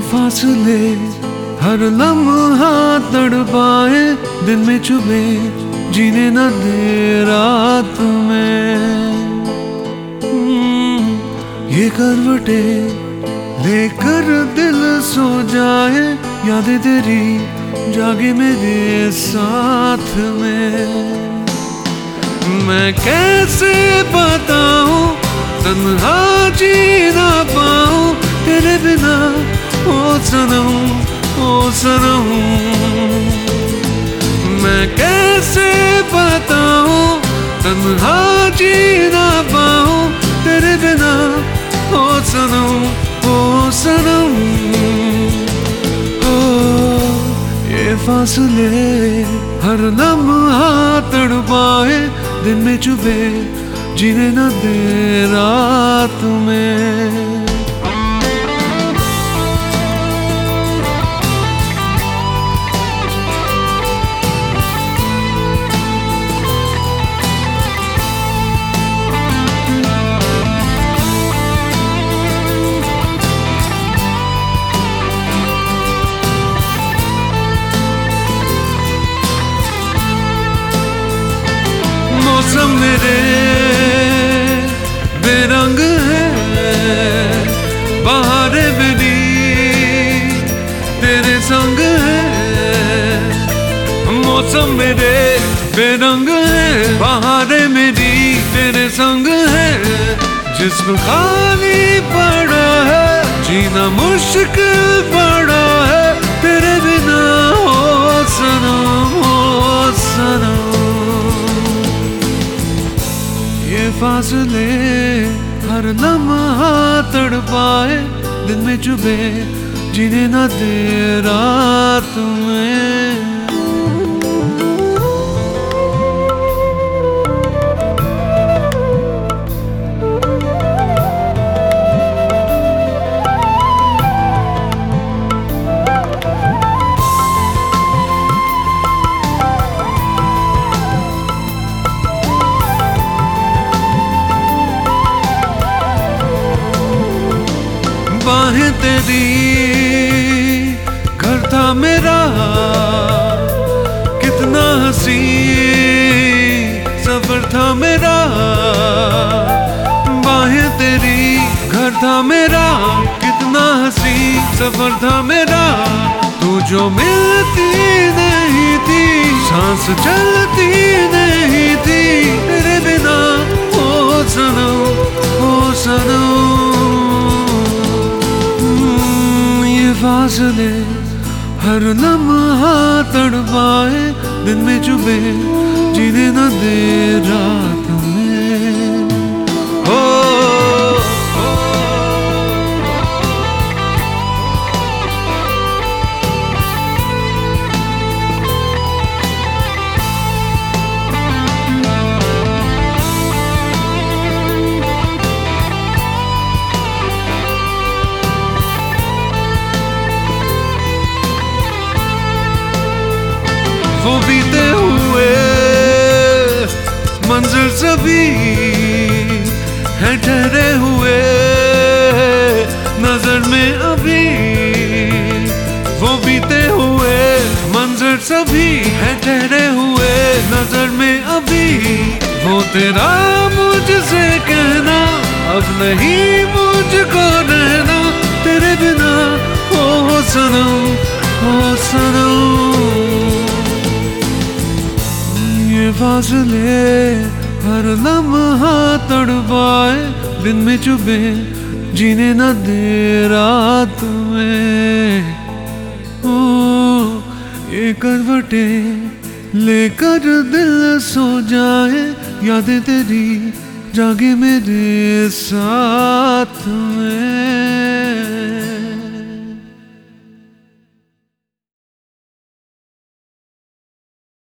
फासले हर लम्हा तड़पाए दिन में चुभे जीने न दे रात में। हम्म, ये करवटे लेकर दिल सो जाए यादें तेरी जागे मेरे साथ में। मैं कैसे बताऊँ तन्हा जी ना पाऊँ तेरे बिना ओ सनम ओ सनम मैं कैसे बताऊँ, तन्हा जी ना पाऊँ, तेरे बिना ओ सनम ओ सनम फासले हर लम्हा तड़पाए, दिन में चुभे, जीने न दे रात में। मौसम मेरे, बेरंग है। बाहर मेरी तेरे संग है। मौसम मेरे, बेरंग है। बहारे मेरी तेरे संग है। जिसम खाली पड़ा है, जीना मुश्किल पड़ा फासले हर लम्हा तड़पाए दिल में चुभे जिन्हें ना दे तेरी घर था मेरा। कितना हसी, सफ़र था मेरा। बाहें तेरी, घर था मेरा। कितना हसी, सफ़र था मेरा। तू जो मिलती नहीं थी, सांस चलती नहीं थी। तेरे बिना, ओ सनम फासले हर लम्हा तड़पाए दिन में चुभे जीने न दे रात में। हो, वो बीते हुए मंजिल सभी है ठहरे हुए नज़र में अभी। वो बीते हुए मंजर सभी है ठहरे हुए नज़र में अभी। वो तेरा मुझसे कहना अब नहीं मुझको रहना। तेरे बिना, ओ सनम ओ सनम। फासले हर लम्हा तड़पाए, दिन में चुभे, जीने न दे रात में। ओ, ये करवटे लेकर दिल सो जाए, यादें तेरी जागे मेरे साथ में।